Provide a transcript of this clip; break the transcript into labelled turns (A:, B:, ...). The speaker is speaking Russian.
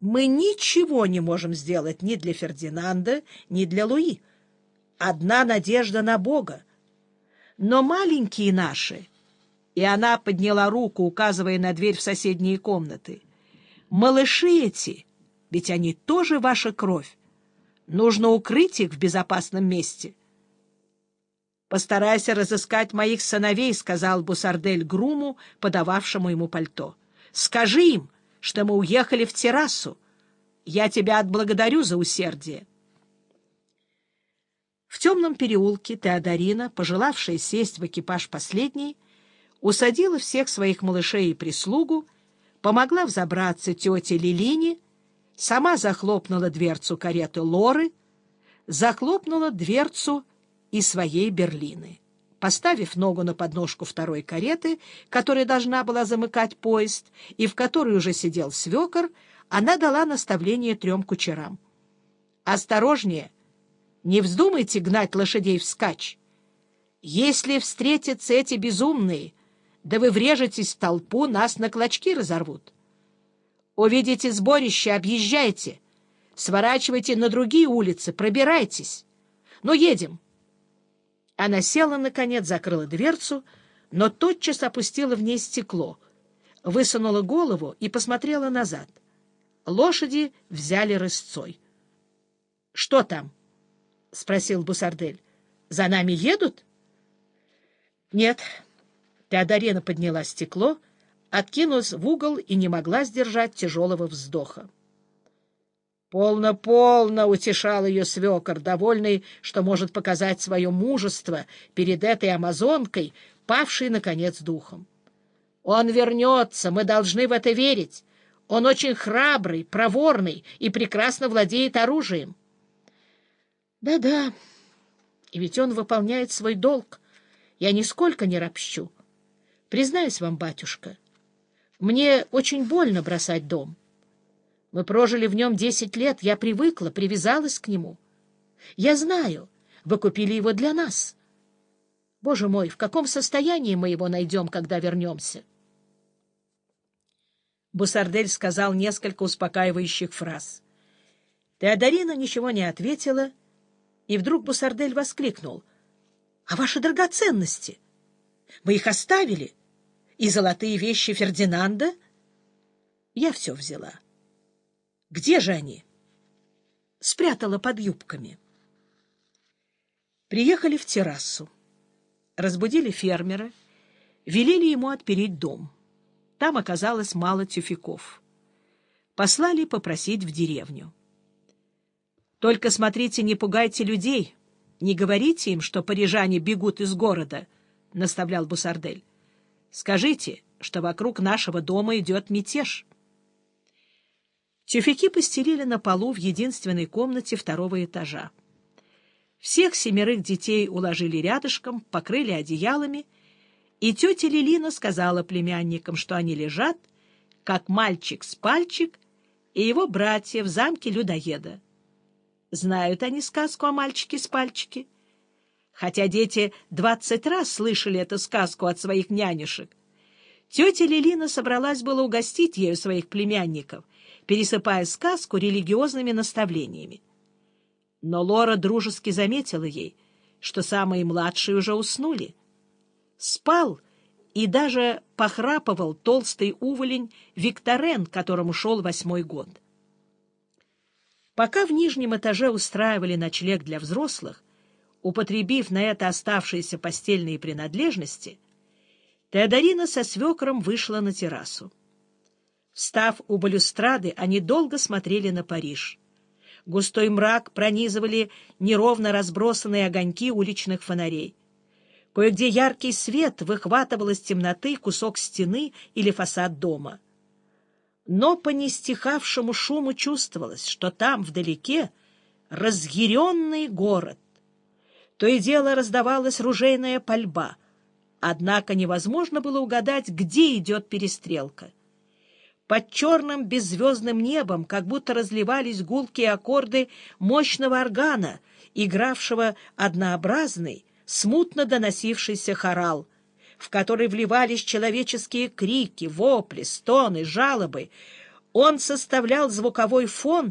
A: Мы ничего не можем сделать ни для Фердинанда, ни для Луи. Одна надежда на Бога. Но маленькие наши, и она подняла руку, указывая на дверь в соседние комнаты, малыши эти, ведь они тоже ваша кровь. Нужно укрыть их в безопасном месте. «Постарайся разыскать моих сыновей», — сказал Бусардель Груму, подававшему ему пальто. «Скажи им, что мы уехали в террасу. Я тебя отблагодарю за усердие». В темном переулке Теодорина, пожелавшая сесть в экипаж последней, усадила всех своих малышей и прислугу, помогла взобраться тете Лилине, сама захлопнула дверцу кареты Лоры, захлопнула дверцу и своей Берлины. Поставив ногу на подножку второй кареты, которая должна была замыкать поезд, и в которой уже сидел свекор, она дала наставление трем кучерам. «Осторожнее! Не вздумайте гнать лошадей вскачь! Если встретятся эти безумные, да вы врежетесь в толпу, нас на клочки разорвут. Увидите сборище, объезжайте, сворачивайте на другие улицы, пробирайтесь. Ну, едем!» Она села, наконец, закрыла дверцу, но тотчас опустила в ней стекло, высунула голову и посмотрела назад. Лошади взяли рысцой. — Что там? — спросил Бусардель. — За нами едут? — Нет. Теодорена подняла стекло, откинулась в угол и не могла сдержать тяжелого вздоха. «Полно, полно!» — утешал ее свекор, довольный, что может показать свое мужество перед этой амазонкой, павшей, наконец, духом. «Он вернется, мы должны в это верить. Он очень храбрый, проворный и прекрасно владеет оружием». «Да-да, и ведь он выполняет свой долг. Я нисколько не ропщу. Признаюсь вам, батюшка, мне очень больно бросать дом». Мы прожили в нем десять лет, я привыкла, привязалась к нему. Я знаю, вы купили его для нас. Боже мой, в каком состоянии мы его найдем, когда вернемся? Бусардель сказал несколько успокаивающих фраз. Теодорина ничего не ответила, и вдруг Бусардель воскликнул. — А ваши драгоценности? Мы их оставили? И золотые вещи Фердинанда? Я все взяла. — где же они? Спрятала под юбками. Приехали в террасу. Разбудили фермера, велели ему отпереть дом. Там оказалось мало тюфяков. Послали попросить в деревню. «Только смотрите, не пугайте людей, не говорите им, что парижане бегут из города», — наставлял Бусардель. «Скажите, что вокруг нашего дома идет мятеж». Тюфяки постелили на полу в единственной комнате второго этажа. Всех семерых детей уложили рядышком, покрыли одеялами, и тетя Лилина сказала племянникам, что они лежат, как мальчик с пальчик и его братья в замке людоеда. Знают они сказку о мальчике с пальчике. Хотя дети двадцать раз слышали эту сказку от своих нянюшек, тетя Лилина собралась было угостить ею своих племянников, пересыпая сказку религиозными наставлениями. Но Лора дружески заметила ей, что самые младшие уже уснули. Спал и даже похрапывал толстый уволень Викторен, которому шел восьмой год. Пока в нижнем этаже устраивали ночлег для взрослых, употребив на это оставшиеся постельные принадлежности, Теодорина со свекром вышла на террасу. Встав у балюстрады, они долго смотрели на Париж. Густой мрак пронизывали неровно разбросанные огоньки уличных фонарей. Кое-где яркий свет выхватывал из темноты кусок стены или фасад дома. Но по нестихавшему шуму чувствовалось, что там, вдалеке, разъяренный город. То и дело раздавалась ружейная пальба, однако невозможно было угадать, где идет перестрелка. Под черным беззвездным небом как будто разливались гулкие аккорды мощного органа, игравшего однообразный, смутно доносившийся хорал, в который вливались человеческие крики, вопли, стоны, жалобы, Он составлял звуковой фон